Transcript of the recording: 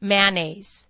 mayonnaise.